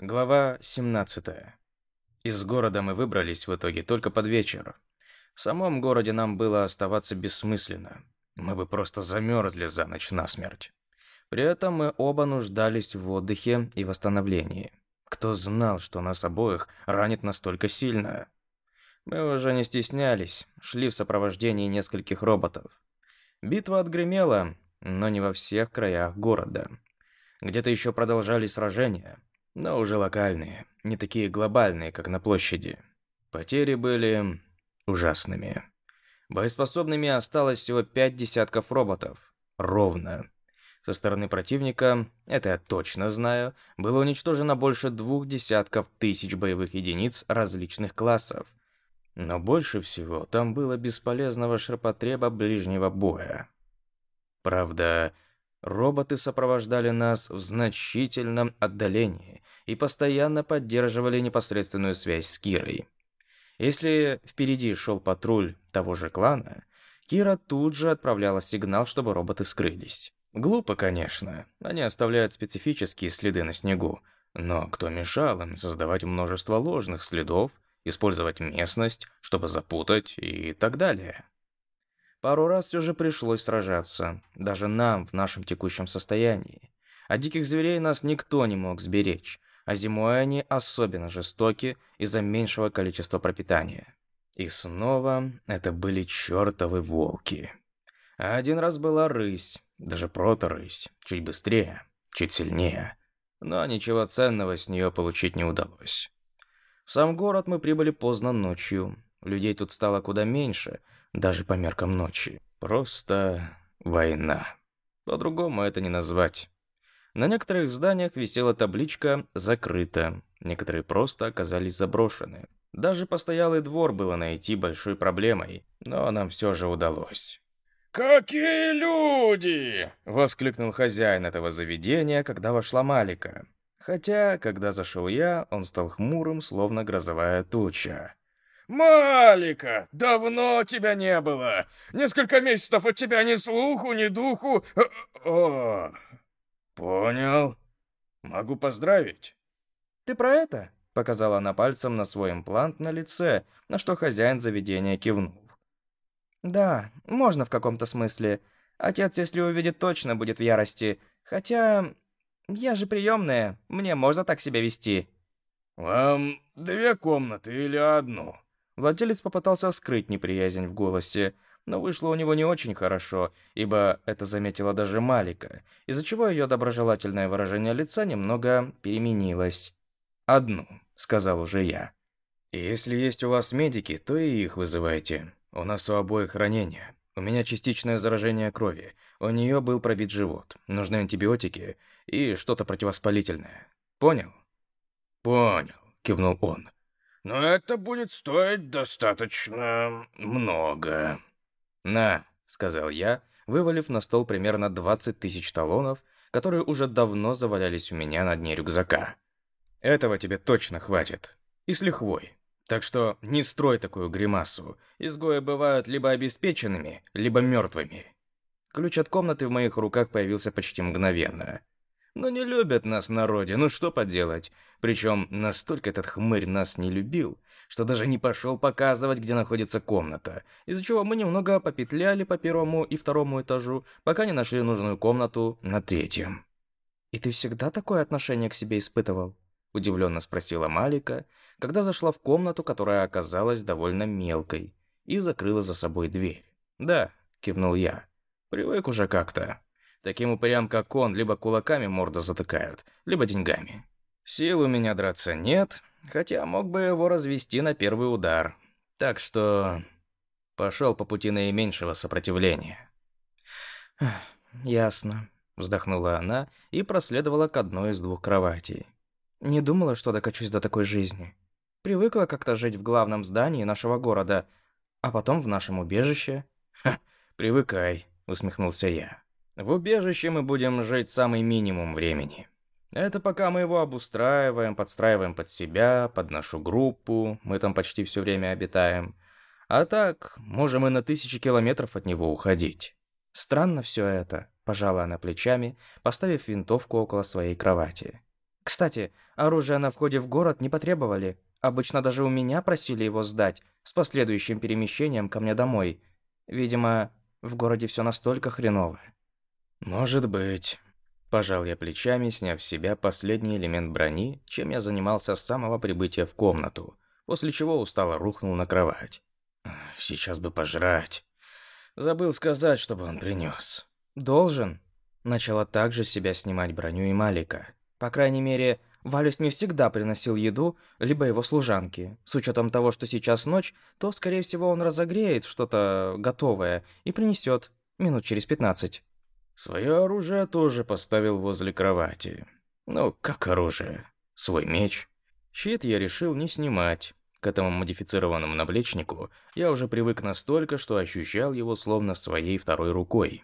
Глава 17. Из города мы выбрались в итоге только под вечер. В самом городе нам было оставаться бессмысленно. Мы бы просто замерзли за ночь насмерть. При этом мы оба нуждались в отдыхе и восстановлении. Кто знал, что нас обоих ранит настолько сильно? Мы уже не стеснялись, шли в сопровождении нескольких роботов. Битва отгремела, но не во всех краях города. Где-то еще продолжались сражения, но уже локальные, не такие глобальные, как на площади. Потери были ужасными. Боеспособными осталось всего пять десятков роботов. Ровно. Со стороны противника, это я точно знаю, было уничтожено больше двух десятков тысяч боевых единиц различных классов. Но больше всего там было бесполезного ширпотреба ближнего боя. Правда, роботы сопровождали нас в значительном отдалении и постоянно поддерживали непосредственную связь с Кирой. Если впереди шел патруль того же клана, Кира тут же отправляла сигнал, чтобы роботы скрылись. Глупо, конечно, они оставляют специфические следы на снегу, но кто мешал им создавать множество ложных следов, использовать местность, чтобы запутать и так далее? Пару раз все же пришлось сражаться, даже нам в нашем текущем состоянии. А диких зверей нас никто не мог сберечь, а зимой они особенно жестоки из-за меньшего количества пропитания. И снова это были чертовы волки. А один раз была рысь, даже проторысь, чуть быстрее, чуть сильнее. Но ничего ценного с нее получить не удалось. В сам город мы прибыли поздно ночью. Людей тут стало куда меньше, даже по меркам ночи. Просто война. По-другому это не назвать. На некоторых зданиях висела табличка «Закрыто». Некоторые просто оказались заброшены. Даже постоялый двор было найти большой проблемой, но нам все же удалось. «Какие люди!» — воскликнул хозяин этого заведения, когда вошла Малика. Хотя, когда зашел я, он стал хмурым, словно грозовая туча. «Малика, давно тебя не было! Несколько месяцев от тебя ни слуху, ни духу! О, «Понял. Могу поздравить». «Ты про это?» — показала она пальцем на свой имплант на лице, на что хозяин заведения кивнул. «Да, можно в каком-то смысле. Отец, если увидит, точно будет в ярости. Хотя... я же приемная, мне можно так себя вести». «Вам две комнаты или одну?» Владелец попытался скрыть неприязнь в голосе, но вышло у него не очень хорошо, ибо это заметила даже Малика, из-за чего ее доброжелательное выражение лица немного переменилось. «Одну», — сказал уже я. «Если есть у вас медики, то и их вызывайте. У нас у обоих ранения. У меня частичное заражение крови. У нее был пробит живот. Нужны антибиотики и что-то противовоспалительное. Понял?» «Понял», — кивнул он. «Но это будет стоить достаточно много». «На», — сказал я, вывалив на стол примерно 20 тысяч талонов, которые уже давно завалялись у меня на дне рюкзака. «Этого тебе точно хватит. И с лихвой. Так что не строй такую гримасу. Изгои бывают либо обеспеченными, либо мертвыми». Ключ от комнаты в моих руках появился почти мгновенно. Но не любят нас в народе, ну что поделать. Причем настолько этот хмырь нас не любил, что даже не пошел показывать, где находится комната, из-за чего мы немного попетляли по первому и второму этажу, пока не нашли нужную комнату на третьем. «И ты всегда такое отношение к себе испытывал?» — удивленно спросила Малика, когда зашла в комнату, которая оказалась довольно мелкой, и закрыла за собой дверь. «Да», — кивнул я, — «привык уже как-то». Таким упырям, как он, либо кулаками морду затыкают, либо деньгами. Сил у меня драться нет, хотя мог бы его развести на первый удар. Так что пошел по пути наименьшего сопротивления. «Ясно», — вздохнула она и проследовала к одной из двух кроватей. «Не думала, что докачусь до такой жизни. Привыкла как-то жить в главном здании нашего города, а потом в нашем убежище». «Ха, привыкай», — усмехнулся я. В убежище мы будем жить самый минимум времени. Это пока мы его обустраиваем, подстраиваем под себя, под нашу группу, мы там почти все время обитаем. А так, можем и на тысячи километров от него уходить. Странно все это, пожала она плечами, поставив винтовку около своей кровати. Кстати, оружие на входе в город не потребовали. Обычно даже у меня просили его сдать, с последующим перемещением ко мне домой. Видимо, в городе все настолько хреново. Может быть. Пожал я плечами, сняв с себя последний элемент брони, чем я занимался с самого прибытия в комнату, после чего устало рухнул на кровать. Сейчас бы пожрать. Забыл сказать, чтобы он принес. Должен. Начала также с себя снимать броню и Малика. По крайней мере, Валюс мне всегда приносил еду, либо его служанки. С учетом того, что сейчас ночь, то, скорее всего, он разогреет что-то готовое и принесет минут через пятнадцать. Свое оружие тоже поставил возле кровати. Ну, как оружие? Свой меч. Щит я решил не снимать. К этому модифицированному наплечнику я уже привык настолько, что ощущал его словно своей второй рукой.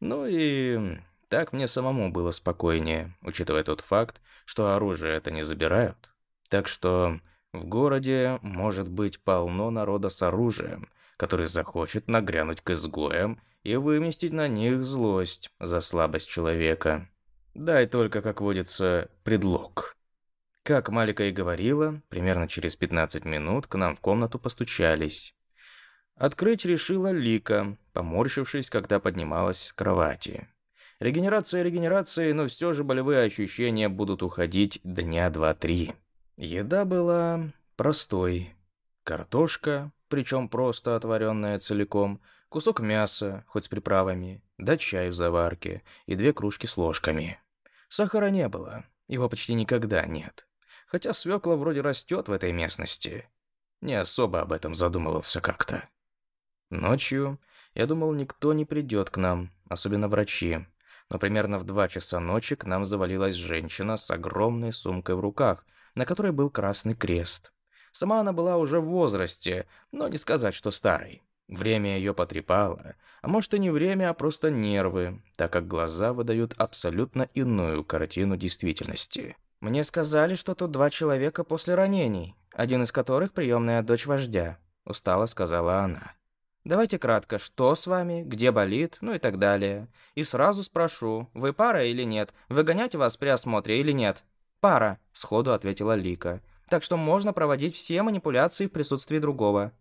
Ну и так мне самому было спокойнее, учитывая тот факт, что оружие это не забирают. Так что в городе может быть полно народа с оружием, который захочет нагрянуть к изгоям и выместить на них злость за слабость человека. Дай только, как водится, предлог. Как Малика и говорила, примерно через 15 минут к нам в комнату постучались. Открыть решила Лика, поморщившись, когда поднималась с кровати. Регенерация регенерацией, но все же болевые ощущения будут уходить дня два-три. Еда была простой. Картошка, причем просто отваренная целиком, кусок мяса, хоть с приправами, да чай в заварке и две кружки с ложками. Сахара не было, его почти никогда нет. Хотя свекла вроде растет в этой местности. Не особо об этом задумывался как-то. Ночью я думал, никто не придет к нам, особенно врачи но примерно в два часа ночи к нам завалилась женщина с огромной сумкой в руках, на которой был красный крест. Сама она была уже в возрасте, но не сказать, что старой. Время ее потрепало, а может и не время, а просто нервы, так как глаза выдают абсолютно иную картину действительности. «Мне сказали, что тут два человека после ранений, один из которых приемная дочь вождя», — устало сказала она. Давайте кратко, что с вами, где болит, ну и так далее. И сразу спрошу, вы пара или нет, выгонять вас при осмотре или нет? Пара, сходу ответила Лика. Так что можно проводить все манипуляции в присутствии другого.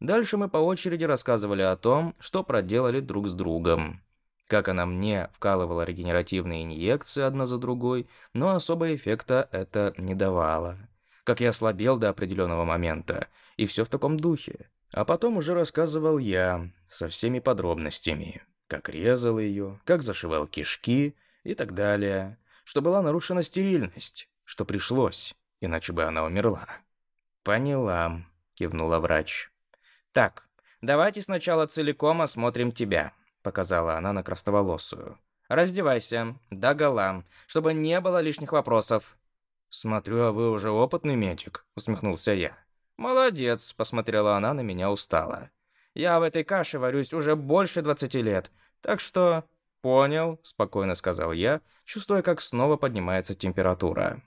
Дальше мы по очереди рассказывали о том, что проделали друг с другом. Как она мне вкалывала регенеративные инъекции одна за другой, но особого эффекта это не давало. Как я ослабел до определенного момента, и все в таком духе. А потом уже рассказывал я, со всеми подробностями. Как резал ее, как зашивал кишки и так далее. Что была нарушена стерильность, что пришлось, иначе бы она умерла. «Поняла», — кивнула врач. «Так, давайте сначала целиком осмотрим тебя», — показала она на красноволосую. «Раздевайся, догола, чтобы не было лишних вопросов». «Смотрю, а вы уже опытный медик», — усмехнулся я. «Молодец», — посмотрела она на меня устало. «Я в этой каше варюсь уже больше двадцати лет, так что...» «Понял», — спокойно сказал я, чувствуя, как снова поднимается температура.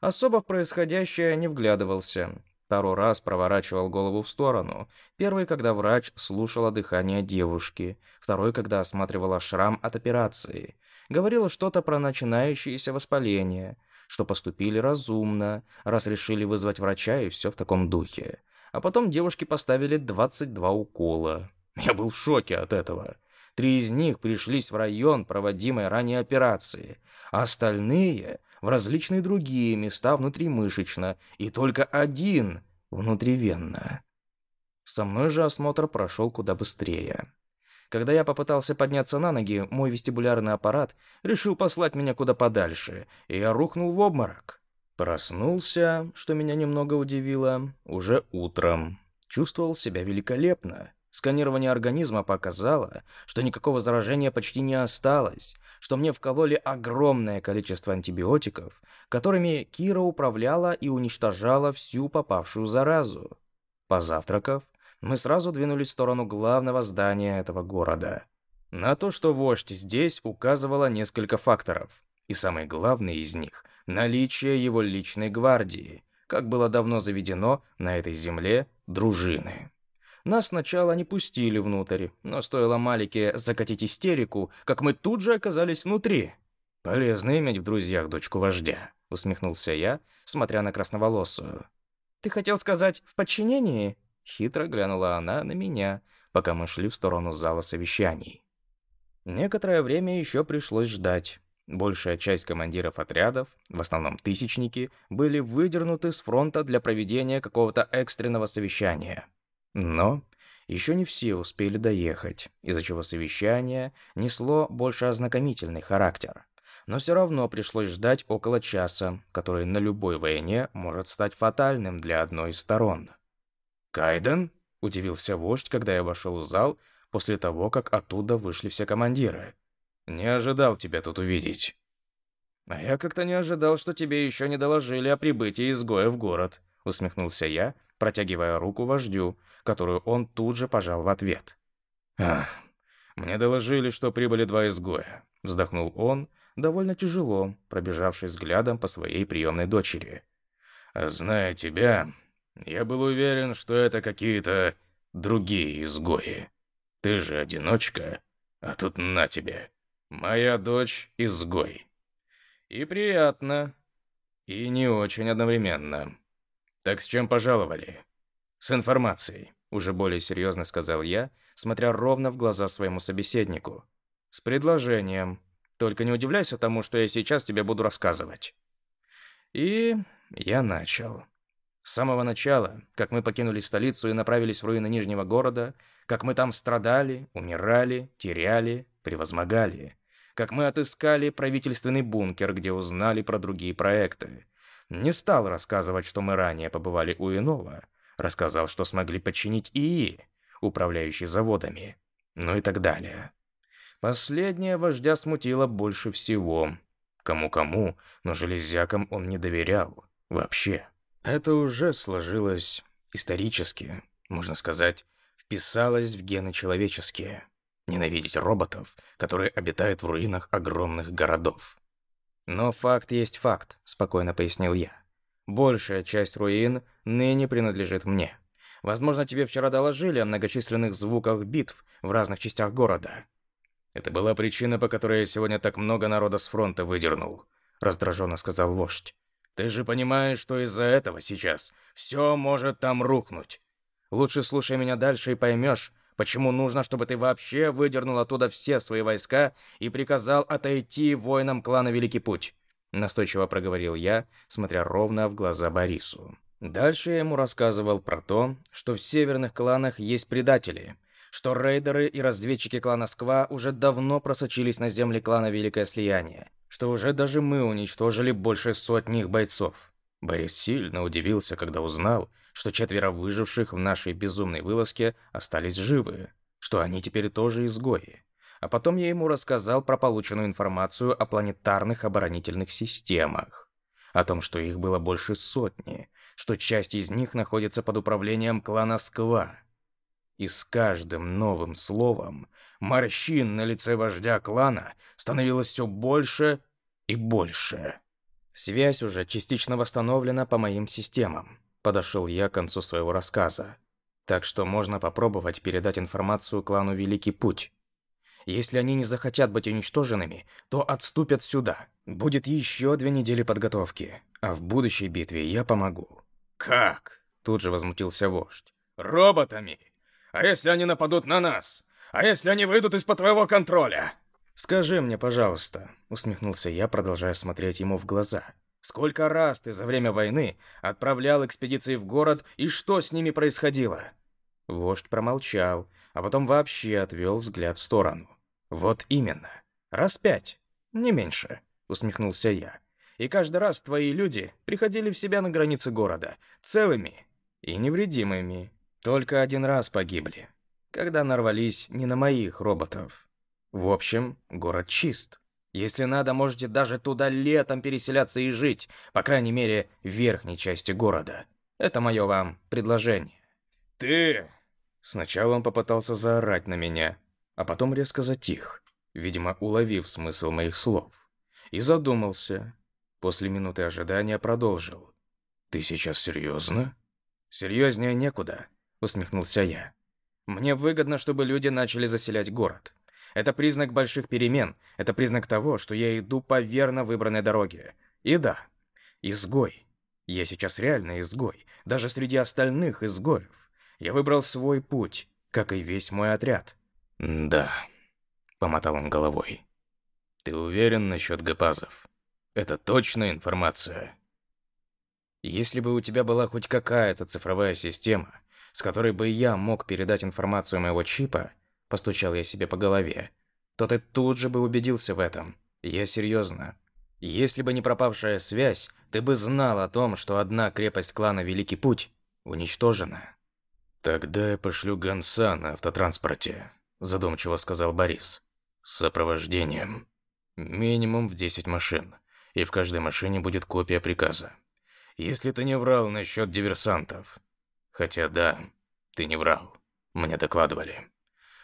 Особо в происходящее не вглядывался. Пару раз проворачивал голову в сторону. Первый, когда врач слушала дыхание девушки. Второй, когда осматривала шрам от операции. Говорила что-то про начинающееся воспаление что поступили разумно, раз решили вызвать врача и все в таком духе. А потом девушки поставили 22 укола. Я был в шоке от этого. Три из них пришлись в район проводимой ранее операции, а остальные — в различные другие места внутримышечно, и только один — внутривенно. Со мной же осмотр прошел куда быстрее. Когда я попытался подняться на ноги, мой вестибулярный аппарат решил послать меня куда подальше, и я рухнул в обморок. Проснулся, что меня немного удивило, уже утром. Чувствовал себя великолепно. Сканирование организма показало, что никакого заражения почти не осталось, что мне вкололи огромное количество антибиотиков, которыми Кира управляла и уничтожала всю попавшую заразу. Позавтракав, мы сразу двинулись в сторону главного здания этого города. На то, что вождь здесь, указывало несколько факторов. И самый главный из них – наличие его личной гвардии, как было давно заведено на этой земле дружины. Нас сначала не пустили внутрь, но стоило Малике закатить истерику, как мы тут же оказались внутри. Полезно иметь в друзьях дочку вождя, усмехнулся я, смотря на красноволосую. Ты хотел сказать «в подчинении»? Хитро глянула она на меня, пока мы шли в сторону зала совещаний. Некоторое время еще пришлось ждать. Большая часть командиров отрядов, в основном тысячники, были выдернуты с фронта для проведения какого-то экстренного совещания. Но еще не все успели доехать, из-за чего совещание несло больше ознакомительный характер. Но все равно пришлось ждать около часа, который на любой войне может стать фатальным для одной из сторон. «Кайден?» – удивился вождь, когда я вошел в зал после того, как оттуда вышли все командиры. «Не ожидал тебя тут увидеть». «А я как-то не ожидал, что тебе еще не доложили о прибытии изгоя в город», — усмехнулся я, протягивая руку вождю, которую он тут же пожал в ответ. «Ах, мне доложили, что прибыли два изгоя», — вздохнул он, довольно тяжело, пробежавший взглядом по своей приемной дочери. «Зная тебя, я был уверен, что это какие-то другие изгои». Ты же одиночка, а тут на тебе. Моя дочь изгой. И приятно, и не очень одновременно. Так с чем пожаловали? С информацией, уже более серьезно сказал я, смотря ровно в глаза своему собеседнику. С предложением. Только не удивляйся тому, что я сейчас тебе буду рассказывать. И я начал. С самого начала, как мы покинули столицу и направились в руины Нижнего города, как мы там страдали, умирали, теряли, превозмогали. Как мы отыскали правительственный бункер, где узнали про другие проекты. Не стал рассказывать, что мы ранее побывали у иного. Рассказал, что смогли подчинить ИИ, управляющий заводами. Ну и так далее. Последнее вождя смутило больше всего. Кому-кому, но железякам он не доверял. Вообще. Это уже сложилось исторически, можно сказать, вписалось в гены человеческие. Ненавидеть роботов, которые обитают в руинах огромных городов. Но факт есть факт, спокойно пояснил я. Большая часть руин ныне принадлежит мне. Возможно, тебе вчера доложили о многочисленных звуках битв в разных частях города. Это была причина, по которой я сегодня так много народа с фронта выдернул, раздраженно сказал вождь. Ты же понимаешь, что из-за этого сейчас все может там рухнуть. Лучше слушай меня дальше и поймешь, почему нужно, чтобы ты вообще выдернул оттуда все свои войска и приказал отойти воинам клана Великий Путь. Настойчиво проговорил я, смотря ровно в глаза Борису. Дальше я ему рассказывал про то, что в северных кланах есть предатели, что рейдеры и разведчики клана Сква уже давно просочились на земли клана Великое Слияние, что уже даже мы уничтожили больше сотни их бойцов. Борис сильно удивился, когда узнал, что четверо выживших в нашей безумной вылазке остались живы, что они теперь тоже изгои. А потом я ему рассказал про полученную информацию о планетарных оборонительных системах, о том, что их было больше сотни, что часть из них находится под управлением клана Сква. И с каждым новым словом морщин на лице вождя клана становилось все больше и больше. Связь уже частично восстановлена по моим системам. Подошел я к концу своего рассказа. Так что можно попробовать передать информацию клану Великий Путь. Если они не захотят быть уничтоженными, то отступят сюда. Будет еще две недели подготовки, а в будущей битве я помогу. Как? Тут же возмутился вождь. Роботами? А если они нападут на нас? А если они выйдут из-под твоего контроля? Скажи мне, пожалуйста, усмехнулся я, продолжая смотреть ему в глаза. Сколько раз ты за время войны отправлял экспедиции в город, и что с ними происходило?» Вождь промолчал, а потом вообще отвел взгляд в сторону. «Вот именно. Раз пять. Не меньше», — усмехнулся я. «И каждый раз твои люди приходили в себя на границе города, целыми и невредимыми. Только один раз погибли, когда нарвались не на моих роботов. В общем, город чист. Если надо, можете даже туда летом переселяться и жить, по крайней мере, в верхней части города. Это мое вам предложение. Ты... Сначала он попытался заорать на меня, а потом резко затих, видимо, уловив смысл моих слов. И задумался. После минуты ожидания продолжил. «Ты сейчас серьезно?» «Серьезнее некуда», — усмехнулся я. «Мне выгодно, чтобы люди начали заселять город. Это признак больших перемен. Это признак того, что я иду по верно выбранной дороге. И да, изгой. Я сейчас реально изгой. Даже среди остальных изгоев. Я выбрал свой путь, как и весь мой отряд. «Да», — помотал он головой. «Ты уверен насчет гапазов? Это точная информация?» Если бы у тебя была хоть какая-то цифровая система, с которой бы я мог передать информацию моего чипа, постучал я себе по голове, то ты тут же бы убедился в этом. Я серьезно. Если бы не пропавшая связь, ты бы знал о том, что одна крепость клана Великий Путь уничтожена. Тогда я пошлю гонца на автотранспорте, задумчиво сказал Борис. С сопровождением. Минимум в 10 машин, и в каждой машине будет копия приказа. Если ты не врал насчет диверсантов. Хотя да, ты не врал. Мне докладывали.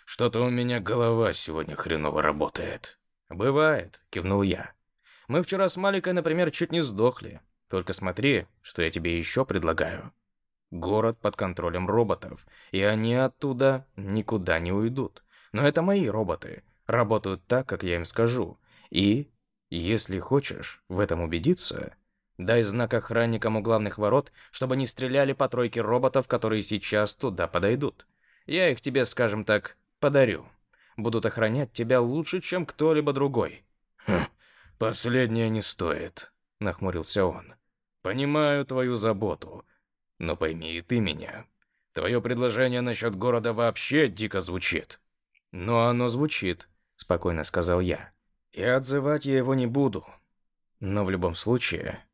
Что-то у меня голова сегодня хреново работает. Бывает, кивнул я. Мы вчера с Маликой, например, чуть не сдохли. Только смотри, что я тебе еще предлагаю. Город под контролем роботов, и они оттуда никуда не уйдут. Но это мои роботы, работают так, как я им скажу. И, если хочешь в этом убедиться, дай знак охранникам у главных ворот, чтобы не стреляли по тройке роботов, которые сейчас туда подойдут. Я их тебе, скажем так, подарю. Будут охранять тебя лучше, чем кто-либо другой. Хм, последнее не стоит, нахмурился он. Понимаю твою заботу, но пойми и ты меня. Твое предложение насчет города вообще дико звучит. Но оно звучит, спокойно сказал я. И отзывать я его не буду. Но в любом случае,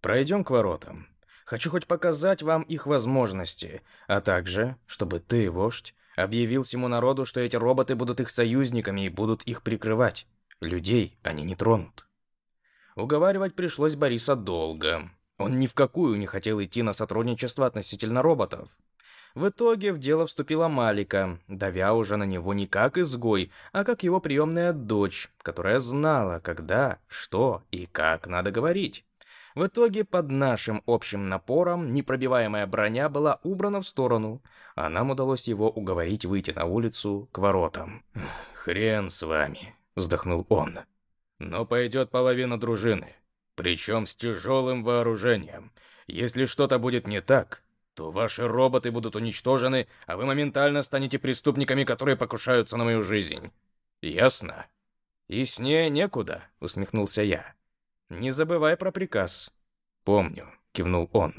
пройдем к воротам. Хочу хоть показать вам их возможности, а также, чтобы ты, вождь, объявил всему народу, что эти роботы будут их союзниками и будут их прикрывать. Людей они не тронут. Уговаривать пришлось Бориса долго. Он ни в какую не хотел идти на сотрудничество относительно роботов. В итоге в дело вступила Малика, давя уже на него не как изгой, а как его приемная дочь, которая знала, когда, что и как надо говорить. В итоге под нашим общим напором непробиваемая броня была убрана в сторону, а нам удалось его уговорить выйти на улицу к воротам. «Хрен с вами», — вздохнул он. «Но пойдет половина дружины. Причем с тяжелым вооружением. Если что-то будет не так, то ваши роботы будут уничтожены, а вы моментально станете преступниками, которые покушаются на мою жизнь. Ясно? Яснее некуда, усмехнулся я. Не забывай про приказ. Помню, кивнул он.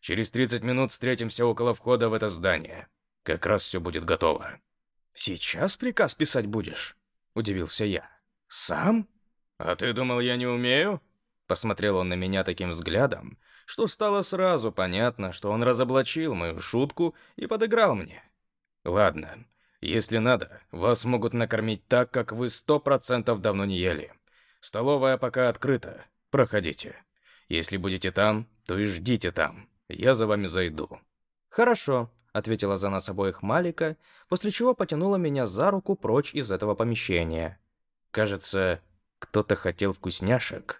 Через 30 минут встретимся около входа в это здание. Как раз все будет готово. Сейчас приказ писать будешь? Удивился я. Сам? А ты думал, я не умею? Посмотрел он на меня таким взглядом, что стало сразу понятно, что он разоблачил мою шутку и подыграл мне. Ладно, если надо, вас могут накормить так, как вы сто процентов давно не ели. Столовая пока открыта. Проходите. Если будете там, то и ждите там. Я за вами зайду. Хорошо, ответила за нас обоих Малика, после чего потянула меня за руку прочь из этого помещения. Кажется, кто-то хотел вкусняшек.